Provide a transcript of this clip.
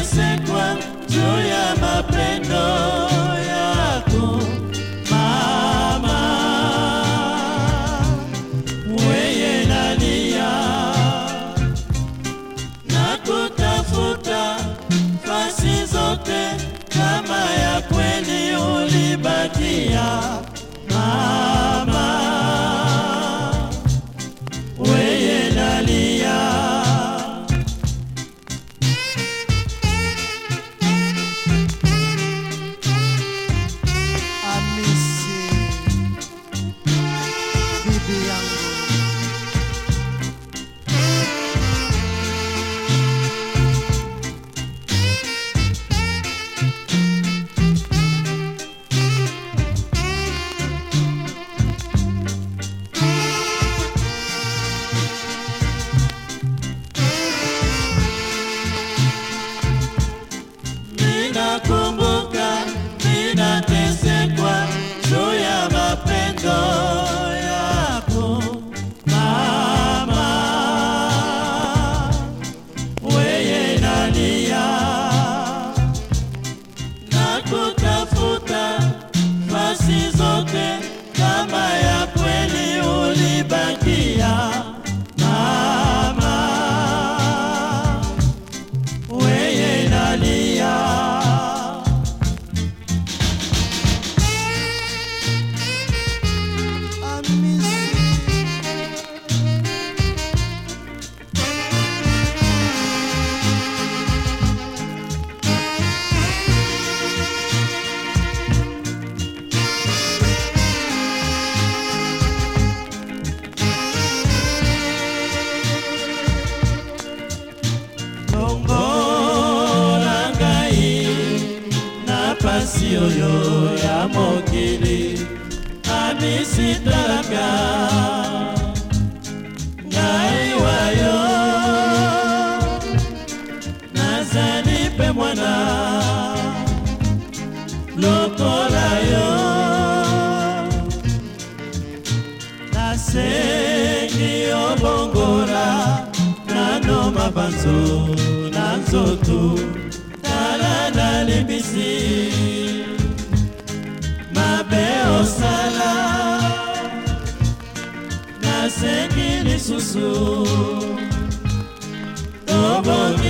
nimesekwa juu ya mapendo yako mama, weye nalia na kutafuta fasi zote kama ya kweli ulibakia longola ngai na pasi oyo ya mokili amisitalaka ngai wayo nazali mpe mwana lokola yo nasengi yo bongo yo mabanzo na nzoto tala nalebisi mabe osala nasengi lisusu tobomi